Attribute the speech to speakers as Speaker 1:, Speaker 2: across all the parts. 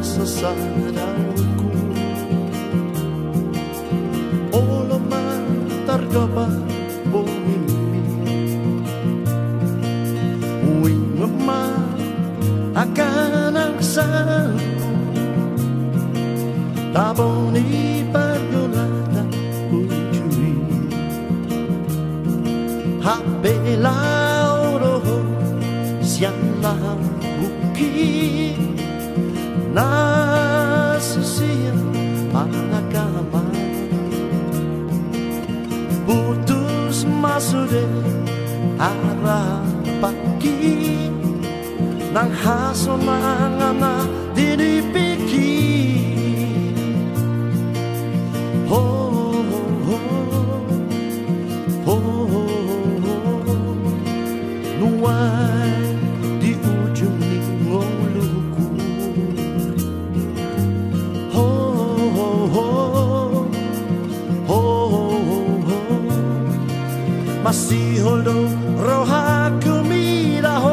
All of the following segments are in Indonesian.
Speaker 1: sasaktan ako Olamar targaba bohimi Uwing akan ang sanko Tabaw ni Habela oro siyang lahat bukid buki Nasasiya panagama Putus masude arah pagi. Nang haso ng ama dinipiki Oh, oh, oh, masíholdou roháků mírahol.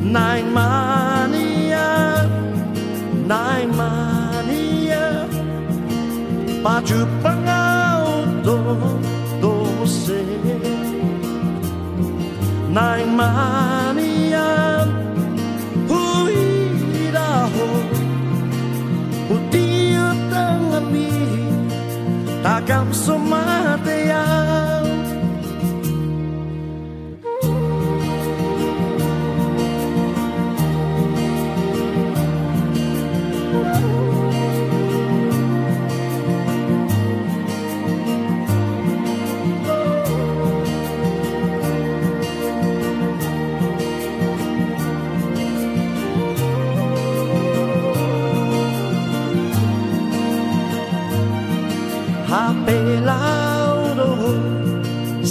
Speaker 1: Nein, mania, nein, mania, páču pangau do, do se. Nein, mania,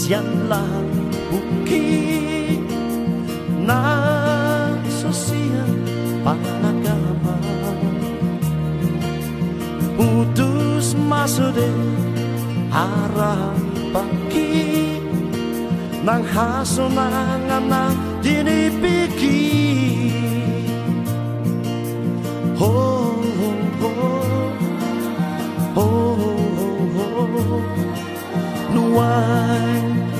Speaker 1: siang lang buki na sosia panagama putus masude arah pagi nang haso nang anak dinipiki oh, oh,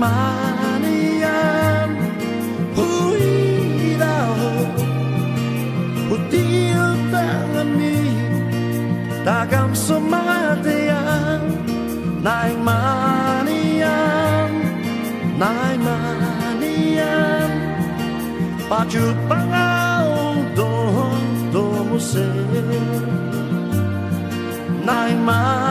Speaker 1: 만이야 보이다오 우디오 땅ami 다감 소마대야 나의 만이야 나의 만이야 빠주 빵아오 도무세 나의 만